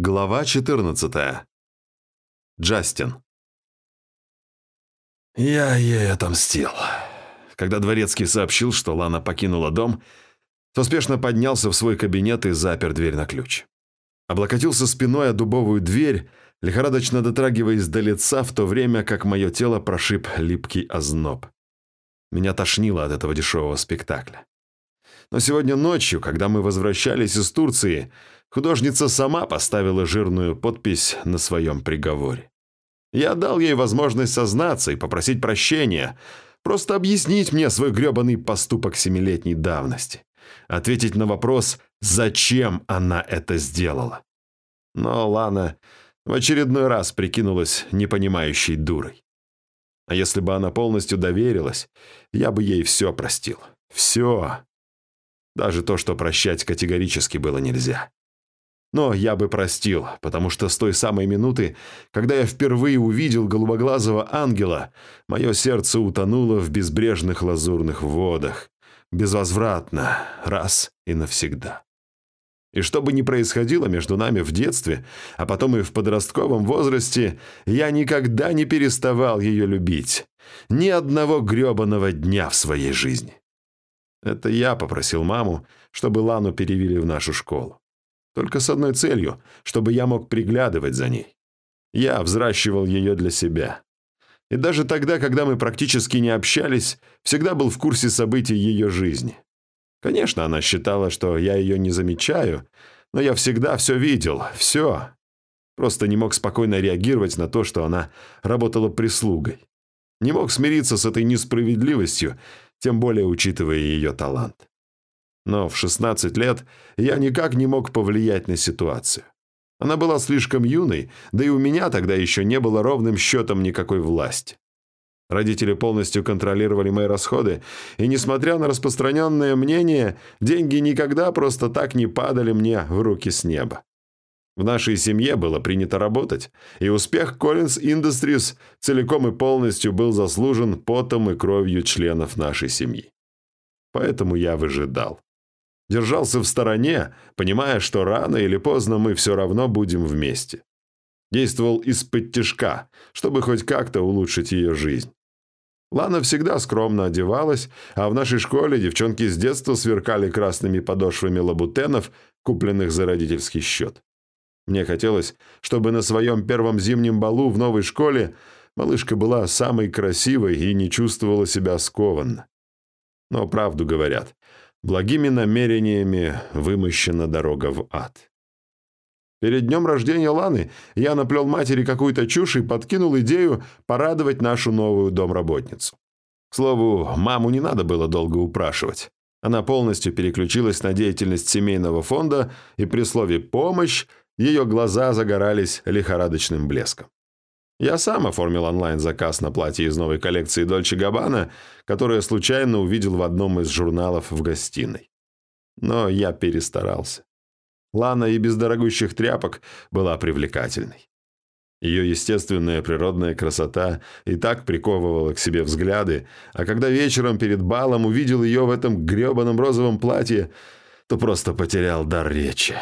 Глава 14. Джастин. Я ей отомстил. Когда Дворецкий сообщил, что Лана покинула дом, то спешно поднялся в свой кабинет и запер дверь на ключ. Облокотился спиной о дубовую дверь, лихорадочно дотрагиваясь до лица, в то время как мое тело прошиб липкий озноб. Меня тошнило от этого дешевого спектакля. Но сегодня ночью, когда мы возвращались из Турции, художница сама поставила жирную подпись на своем приговоре. Я дал ей возможность сознаться и попросить прощения, просто объяснить мне свой гребаный поступок семилетней давности, ответить на вопрос, зачем она это сделала. Но Лана в очередной раз прикинулась непонимающей дурой. А если бы она полностью доверилась, я бы ей все простил. Все. Даже то, что прощать категорически было нельзя. Но я бы простил, потому что с той самой минуты, когда я впервые увидел голубоглазого ангела, мое сердце утонуло в безбрежных лазурных водах. Безвозвратно, раз и навсегда. И что бы ни происходило между нами в детстве, а потом и в подростковом возрасте, я никогда не переставал ее любить. Ни одного гребаного дня в своей жизни. Это я попросил маму, чтобы Лану перевели в нашу школу. Только с одной целью, чтобы я мог приглядывать за ней. Я взращивал ее для себя. И даже тогда, когда мы практически не общались, всегда был в курсе событий ее жизни. Конечно, она считала, что я ее не замечаю, но я всегда все видел, все. Просто не мог спокойно реагировать на то, что она работала прислугой. Не мог смириться с этой несправедливостью, тем более учитывая ее талант. Но в 16 лет я никак не мог повлиять на ситуацию. Она была слишком юной, да и у меня тогда еще не было ровным счетом никакой власти. Родители полностью контролировали мои расходы, и, несмотря на распространенное мнение, деньги никогда просто так не падали мне в руки с неба. В нашей семье было принято работать, и успех Collins Industries целиком и полностью был заслужен потом и кровью членов нашей семьи. Поэтому я выжидал. Держался в стороне, понимая, что рано или поздно мы все равно будем вместе. Действовал из-под тяжка, чтобы хоть как-то улучшить ее жизнь. Лана всегда скромно одевалась, а в нашей школе девчонки с детства сверкали красными подошвами лабутенов, купленных за родительский счет. Мне хотелось, чтобы на своем первом зимнем балу в новой школе малышка была самой красивой и не чувствовала себя скованно. Но правду говорят, Благими намерениями вымощена дорога в ад. Перед днем рождения Ланы я наплел матери какую-то чушь и подкинул идею порадовать нашу новую домработницу. К слову, маму не надо было долго упрашивать. Она полностью переключилась на деятельность семейного фонда, и при слове «помощь» ее глаза загорались лихорадочным блеском. Я сам оформил онлайн-заказ на платье из новой коллекции Дольче Габбана, которое случайно увидел в одном из журналов в гостиной. Но я перестарался. Лана и без дорогущих тряпок была привлекательной. Ее естественная природная красота и так приковывала к себе взгляды, а когда вечером перед балом увидел ее в этом гребаном розовом платье, то просто потерял дар речи.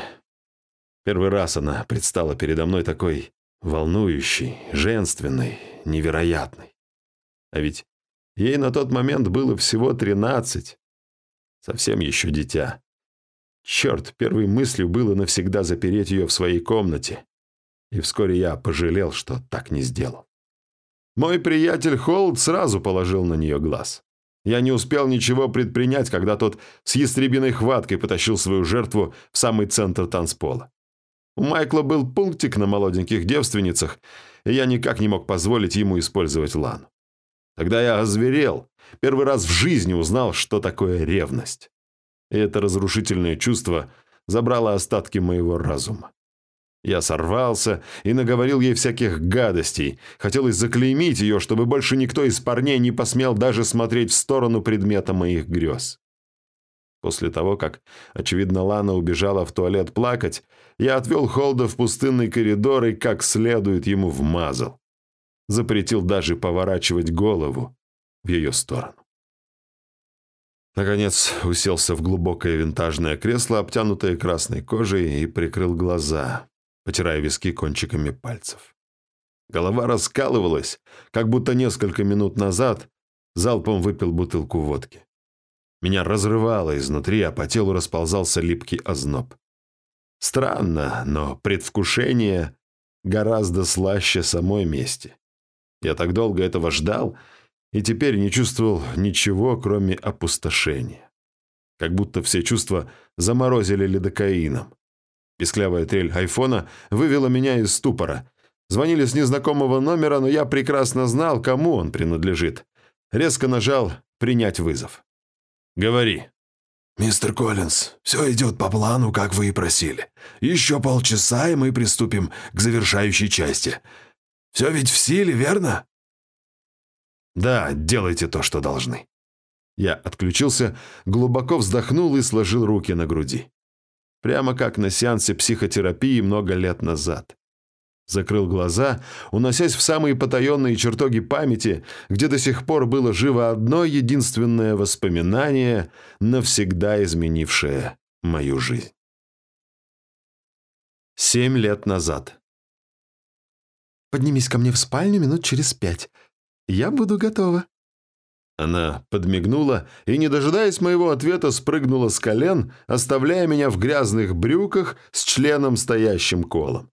Первый раз она предстала передо мной такой волнующий, женственный, невероятный. А ведь ей на тот момент было всего тринадцать. Совсем еще дитя. Черт, первой мыслью было навсегда запереть ее в своей комнате. И вскоре я пожалел, что так не сделал. Мой приятель Холд сразу положил на нее глаз. Я не успел ничего предпринять, когда тот с ястребиной хваткой потащил свою жертву в самый центр танцпола. У Майкла был пунктик на молоденьких девственницах, и я никак не мог позволить ему использовать Лану. Тогда я озверел, первый раз в жизни узнал, что такое ревность. И это разрушительное чувство забрало остатки моего разума. Я сорвался и наговорил ей всяких гадостей. Хотелось заклеймить ее, чтобы больше никто из парней не посмел даже смотреть в сторону предмета моих грез. После того, как, очевидно, Лана убежала в туалет плакать, я отвел Холда в пустынный коридор и как следует ему вмазал. Запретил даже поворачивать голову в ее сторону. Наконец уселся в глубокое винтажное кресло, обтянутое красной кожей, и прикрыл глаза. потирая виски кончиками пальцев. Голова раскалывалась, как будто несколько минут назад залпом выпил бутылку водки. Меня разрывало изнутри, а по телу расползался липкий озноб. Странно, но предвкушение гораздо слаще самой мести. Я так долго этого ждал, и теперь не чувствовал ничего, кроме опустошения. Как будто все чувства заморозили лидокаином. Песклявая трель айфона вывела меня из ступора. Звонили с незнакомого номера, но я прекрасно знал, кому он принадлежит. Резко нажал «Принять вызов». «Говори». «Мистер Коллинз, все идет по плану, как вы и просили. Еще полчаса, и мы приступим к завершающей части. Все ведь в силе, верно?» «Да, делайте то, что должны». Я отключился, глубоко вздохнул и сложил руки на груди. Прямо как на сеансе психотерапии много лет назад. Закрыл глаза, уносясь в самые потаенные чертоги памяти, где до сих пор было живо одно единственное воспоминание, навсегда изменившее мою жизнь. Семь лет назад. «Поднимись ко мне в спальню минут через пять. Я буду готова». Она подмигнула и, не дожидаясь моего ответа, спрыгнула с колен, оставляя меня в грязных брюках с членом стоящим колом.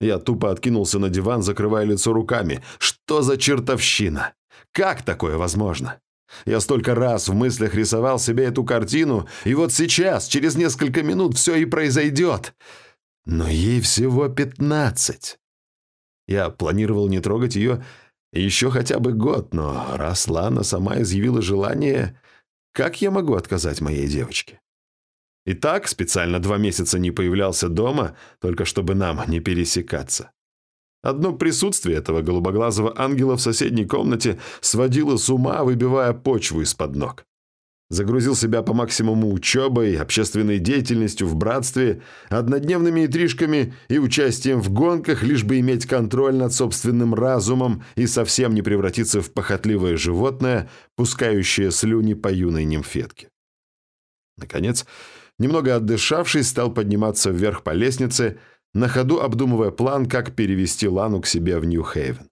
Я тупо откинулся на диван, закрывая лицо руками. Что за чертовщина? Как такое возможно? Я столько раз в мыслях рисовал себе эту картину, и вот сейчас, через несколько минут, все и произойдет. Но ей всего пятнадцать. Я планировал не трогать ее еще хотя бы год, но раз Лана сама изъявила желание, как я могу отказать моей девочке? И так специально два месяца не появлялся дома, только чтобы нам не пересекаться. Одно присутствие этого голубоглазого ангела в соседней комнате сводило с ума, выбивая почву из-под ног. Загрузил себя по максимуму учебой, общественной деятельностью в братстве, однодневными интрижками и участием в гонках, лишь бы иметь контроль над собственным разумом и совсем не превратиться в похотливое животное, пускающее слюни по юной нимфетке. Наконец, Немного отдышавшись, стал подниматься вверх по лестнице, на ходу обдумывая план, как перевести Лану к себе в Нью-Хейвен.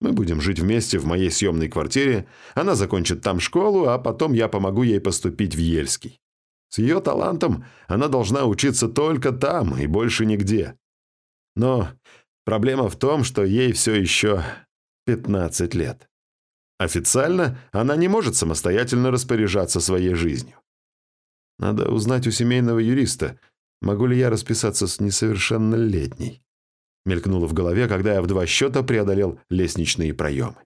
Мы будем жить вместе в моей съемной квартире, она закончит там школу, а потом я помогу ей поступить в Ельский. С ее талантом она должна учиться только там и больше нигде. Но проблема в том, что ей все еще 15 лет. Официально она не может самостоятельно распоряжаться своей жизнью. Надо узнать у семейного юриста, могу ли я расписаться с несовершеннолетней. Мелькнуло в голове, когда я в два счета преодолел лестничные проемы.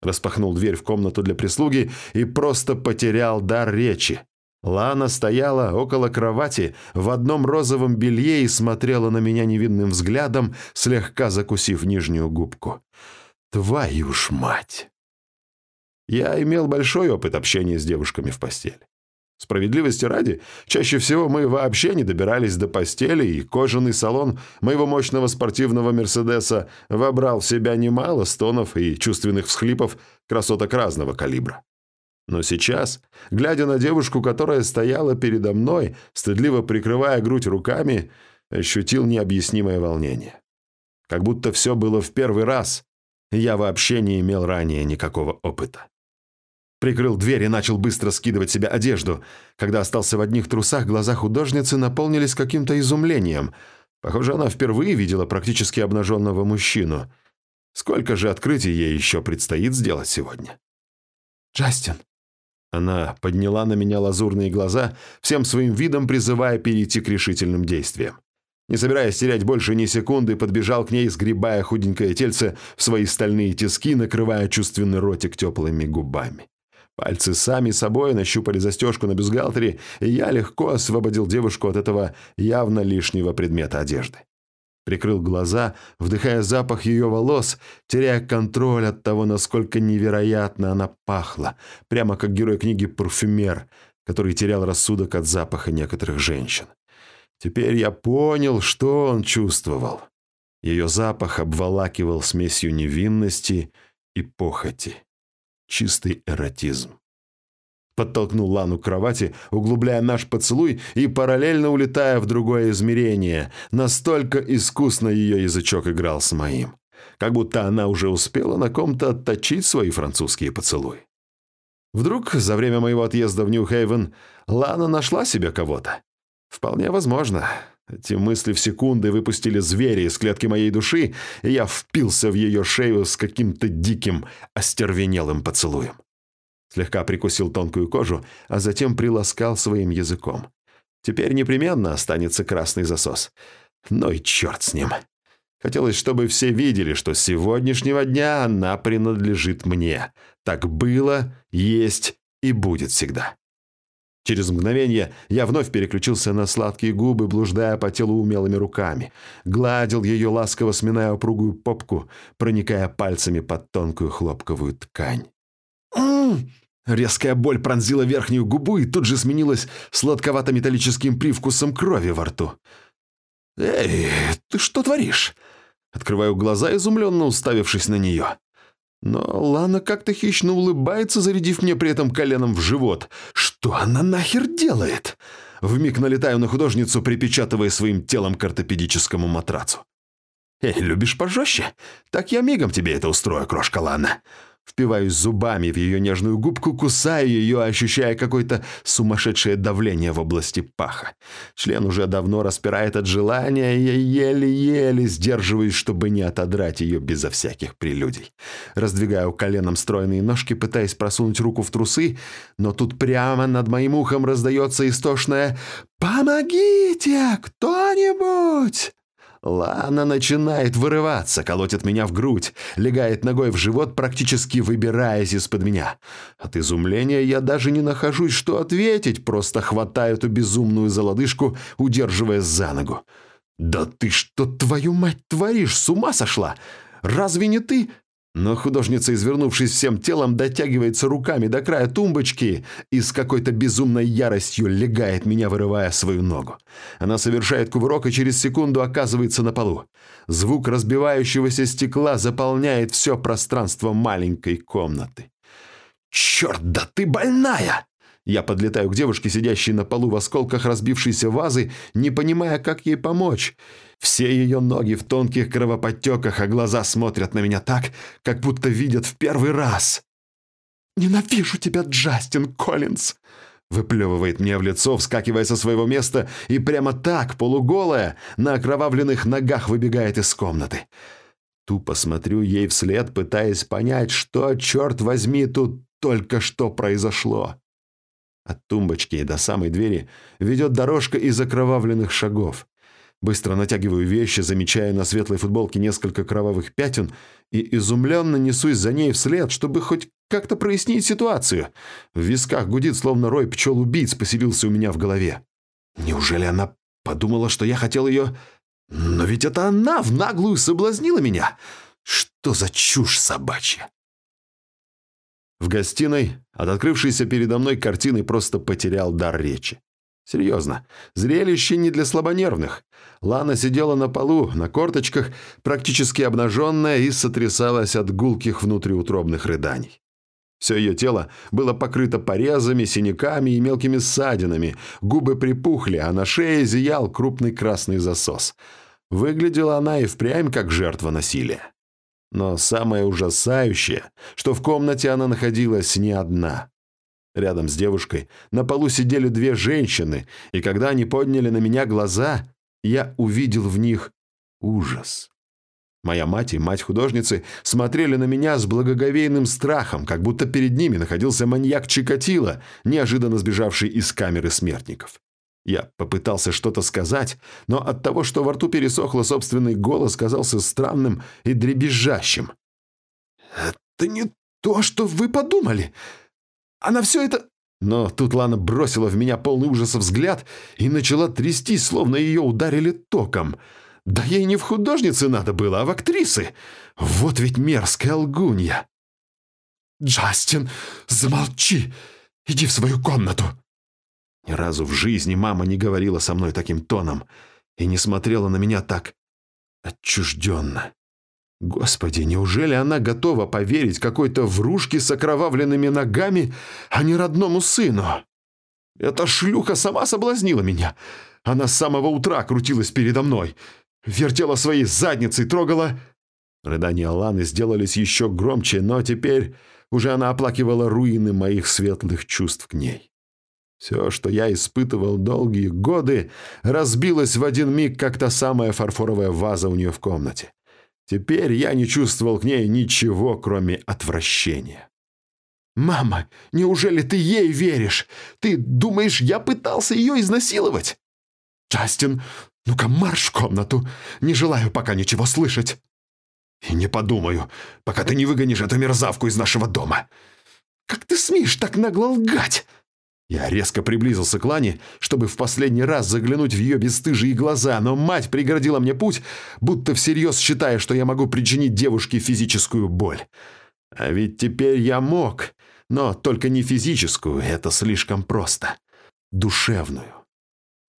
Распахнул дверь в комнату для прислуги и просто потерял дар речи. Лана стояла около кровати в одном розовом белье и смотрела на меня невинным взглядом, слегка закусив нижнюю губку. «Твою ж мать!» Я имел большой опыт общения с девушками в постели. Справедливости ради, чаще всего мы вообще не добирались до постели, и кожаный салон моего мощного спортивного «Мерседеса» вобрал в себя немало стонов и чувственных всхлипов красоток разного калибра. Но сейчас, глядя на девушку, которая стояла передо мной, стыдливо прикрывая грудь руками, ощутил необъяснимое волнение. Как будто все было в первый раз, я вообще не имел ранее никакого опыта. Прикрыл дверь и начал быстро скидывать себе одежду. Когда остался в одних трусах, глаза художницы наполнились каким-то изумлением. Похоже, она впервые видела практически обнаженного мужчину. Сколько же открытий ей еще предстоит сделать сегодня? «Джастин!» Она подняла на меня лазурные глаза, всем своим видом призывая перейти к решительным действиям. Не собираясь терять больше ни секунды, подбежал к ней, сгребая худенькое тельце в свои стальные тиски, накрывая чувственный ротик теплыми губами. Пальцы сами собой нащупали застежку на бюстгальтере, и я легко освободил девушку от этого явно лишнего предмета одежды. Прикрыл глаза, вдыхая запах ее волос, теряя контроль от того, насколько невероятно она пахла, прямо как герой книги «Парфюмер», который терял рассудок от запаха некоторых женщин. Теперь я понял, что он чувствовал. Ее запах обволакивал смесью невинности и похоти чистый эротизм. Подтолкнул Лану к кровати, углубляя наш поцелуй и параллельно улетая в другое измерение. Настолько искусно ее язычок играл с моим. Как будто она уже успела на ком-то отточить свои французские поцелуи. Вдруг за время моего отъезда в Нью-Хейвен Лана нашла себе кого-то. Вполне возможно. Эти мысли в секунды выпустили звери из клетки моей души, и я впился в ее шею с каким-то диким, остервенелым поцелуем. Слегка прикусил тонкую кожу, а затем приласкал своим языком. Теперь непременно останется красный засос. Ну и черт с ним. Хотелось, чтобы все видели, что с сегодняшнего дня она принадлежит мне. Так было, есть и будет всегда. Через мгновение я вновь переключился на сладкие губы, блуждая по телу умелыми руками. Гладил ее, ласково сминая упругую попку, проникая пальцами под тонкую хлопковую ткань. «М-м-м!» Резкая боль пронзила верхнюю губу и тут же сменилась сладковато-металлическим привкусом крови во рту. «Эй, ты что творишь?» Открываю глаза, изумленно уставившись на нее. Но Лана как-то хищно улыбается, зарядив мне при этом коленом в живот. Что она нахер делает? Вмиг налетаю на художницу, припечатывая своим телом к ортопедическому матрацу. «Эй, любишь пожестче? Так я мигом тебе это устрою, крошка Лана. Впиваюсь зубами в ее нежную губку, кусаю ее, ощущая какое-то сумасшедшее давление в области паха. Член уже давно распирает от желания, и я еле-еле сдерживаюсь, чтобы не отодрать ее безо всяких прелюдий. Раздвигаю коленом стройные ножки, пытаясь просунуть руку в трусы, но тут прямо над моим ухом раздается истошное «Помогите! Кто-нибудь!» Лана начинает вырываться, колотит меня в грудь, легает ногой в живот, практически выбираясь из-под меня. От изумления я даже не нахожусь, что ответить, просто хватаю эту безумную залодыжку, удерживая за ногу. «Да ты что, твою мать, творишь? С ума сошла? Разве не ты?» Но художница, извернувшись всем телом, дотягивается руками до края тумбочки и с какой-то безумной яростью легает меня, вырывая свою ногу. Она совершает кувырок и через секунду оказывается на полу. Звук разбивающегося стекла заполняет все пространство маленькой комнаты. «Черт, да ты больная!» Я подлетаю к девушке, сидящей на полу в осколках разбившейся вазы, не понимая, как ей помочь. Все ее ноги в тонких кровоподтеках, а глаза смотрят на меня так, как будто видят в первый раз. «Ненавижу тебя, Джастин Коллинз!» Выплевывает мне в лицо, вскакивая со своего места, и прямо так, полуголая, на окровавленных ногах выбегает из комнаты. Тупо смотрю ей вслед, пытаясь понять, что, черт возьми, тут только что произошло. От тумбочки до самой двери ведет дорожка из окровавленных шагов. Быстро натягиваю вещи, замечая на светлой футболке несколько кровавых пятен и изумленно несусь за ней вслед, чтобы хоть как-то прояснить ситуацию. В висках гудит, словно рой пчел-убийц поселился у меня в голове. Неужели она подумала, что я хотел ее... Но ведь это она в наглую соблазнила меня. Что за чушь собачья? В гостиной от открывшейся передо мной картины просто потерял дар речи. Серьезно, зрелище не для слабонервных. Лана сидела на полу, на корточках, практически обнаженная и сотрясалась от гулких внутриутробных рыданий. Все ее тело было покрыто порезами, синяками и мелкими ссадинами, губы припухли, а на шее зиял крупный красный засос. Выглядела она и впрямь как жертва насилия. Но самое ужасающее, что в комнате она находилась не одна. Рядом с девушкой на полу сидели две женщины, и когда они подняли на меня глаза, я увидел в них ужас. Моя мать и мать художницы смотрели на меня с благоговейным страхом, как будто перед ними находился маньяк Чикатило, неожиданно сбежавший из камеры смертников. Я попытался что-то сказать, но от того, что во рту пересохло, собственный голос казался странным и дребезжащим. «Это не то, что вы подумали. Она все это...» Но тут Лана бросила в меня полный ужаса взгляд и начала трястись, словно ее ударили током. Да ей не в художнице надо было, а в актрисы. Вот ведь мерзкая лгунья. «Джастин, замолчи! Иди в свою комнату!» Ни разу в жизни мама не говорила со мной таким тоном и не смотрела на меня так отчужденно. Господи, неужели она готова поверить какой-то врушке с окровавленными ногами, а не родному сыну? Эта шлюха сама соблазнила меня. Она с самого утра крутилась передо мной, вертела своей задницей, трогала... Рыдания Ланы сделались еще громче, но теперь уже она оплакивала руины моих светлых чувств к ней. Все, что я испытывал долгие годы, разбилось в один миг, как та самая фарфоровая ваза у нее в комнате. Теперь я не чувствовал к ней ничего, кроме отвращения. «Мама, неужели ты ей веришь? Ты думаешь, я пытался ее изнасиловать?» «Джастин, ну-ка марш в комнату. Не желаю пока ничего слышать». «И не подумаю, пока ты не выгонишь эту мерзавку из нашего дома». «Как ты смеешь так нагло лгать?» Я резко приблизился к Лане, чтобы в последний раз заглянуть в ее бесстыжие глаза, но мать преградила мне путь, будто всерьез считая, что я могу причинить девушке физическую боль. А ведь теперь я мог, но только не физическую, это слишком просто. Душевную.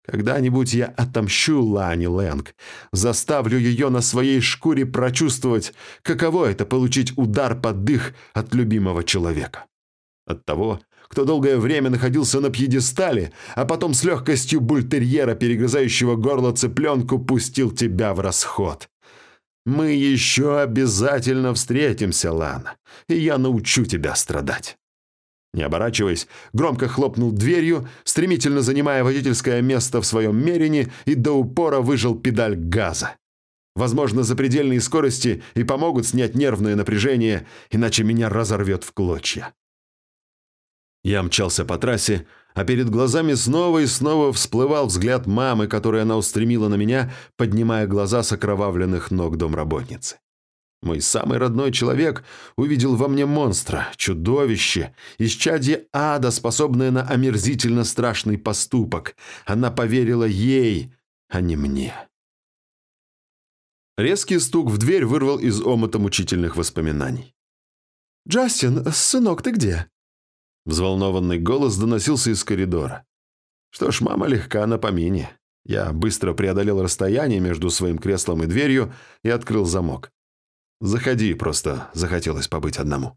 Когда-нибудь я отомщу Лане Лэнг, заставлю ее на своей шкуре прочувствовать, каково это получить удар под дых от любимого человека. От того, кто долгое время находился на пьедестале, а потом с легкостью бультерьера, перегрызающего горло цыпленку, пустил тебя в расход. Мы еще обязательно встретимся, Лана, и я научу тебя страдать. Не оборачиваясь, громко хлопнул дверью, стремительно занимая водительское место в своем мерине и до упора выжил педаль газа. Возможно, запредельные скорости и помогут снять нервное напряжение, иначе меня разорвет в клочья. Я мчался по трассе, а перед глазами снова и снова всплывал взгляд мамы, который она устремила на меня, поднимая глаза с окровавленных ног домработницы. Мой самый родной человек увидел во мне монстра, чудовище, исчадье ада, способное на омерзительно страшный поступок. Она поверила ей, а не мне. Резкий стук в дверь вырвал из омута мучительных воспоминаний. «Джастин, сынок, ты где?» Взволнованный голос доносился из коридора. Что ж, мама легка на помине. Я быстро преодолел расстояние между своим креслом и дверью и открыл замок. «Заходи, просто захотелось побыть одному».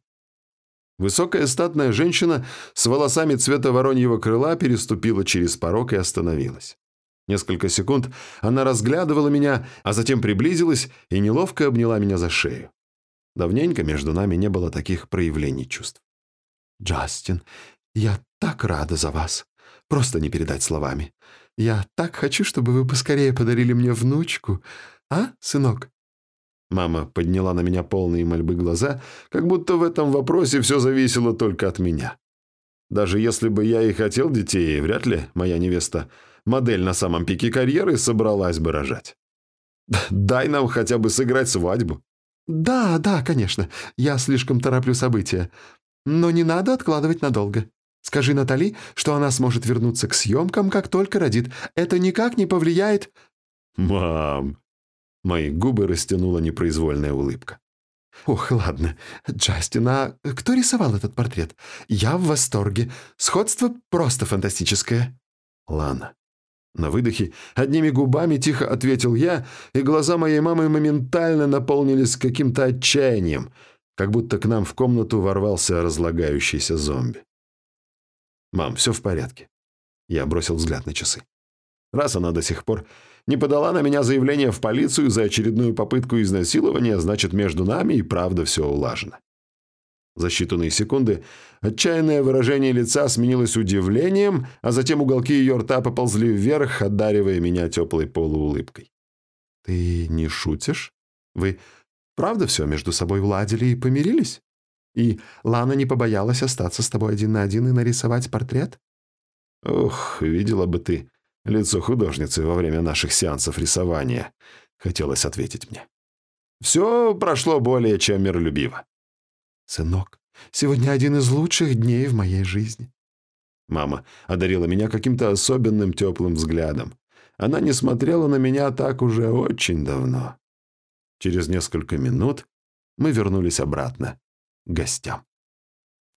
Высокая статная женщина с волосами цвета вороньего крыла переступила через порог и остановилась. Несколько секунд она разглядывала меня, а затем приблизилась и неловко обняла меня за шею. Давненько между нами не было таких проявлений чувств. «Джастин, я так рада за вас. Просто не передать словами. Я так хочу, чтобы вы поскорее подарили мне внучку. А, сынок?» Мама подняла на меня полные мольбы глаза, как будто в этом вопросе все зависело только от меня. Даже если бы я и хотел детей, вряд ли моя невеста, модель на самом пике карьеры, собралась бы рожать. Дай нам хотя бы сыграть свадьбу. «Да, да, конечно. Я слишком тороплю события. Но не надо откладывать надолго. Скажи Натали, что она сможет вернуться к съемкам, как только родит. Это никак не повлияет...» «Мам!» Мои губы растянула непроизвольная улыбка. «Ох, ладно. Джастин, а кто рисовал этот портрет? Я в восторге. Сходство просто фантастическое». «Лана». На выдохе одними губами тихо ответил я, и глаза моей мамы моментально наполнились каким-то отчаянием – как будто к нам в комнату ворвался разлагающийся зомби. «Мам, все в порядке». Я бросил взгляд на часы. Раз она до сих пор не подала на меня заявление в полицию за очередную попытку изнасилования, значит, между нами и правда все улажено. За считанные секунды отчаянное выражение лица сменилось удивлением, а затем уголки ее рта поползли вверх, одаривая меня теплой полуулыбкой. «Ты не шутишь? Вы Правда все между собой уладили и помирились? И Лана не побоялась остаться с тобой один на один и нарисовать портрет? Ох, видела бы ты лицо художницы во время наших сеансов рисования, хотелось ответить мне. Все прошло более чем миролюбиво. Сынок, сегодня один из лучших дней в моей жизни. Мама одарила меня каким-то особенным теплым взглядом. Она не смотрела на меня так уже очень давно. Через несколько минут мы вернулись обратно к гостям.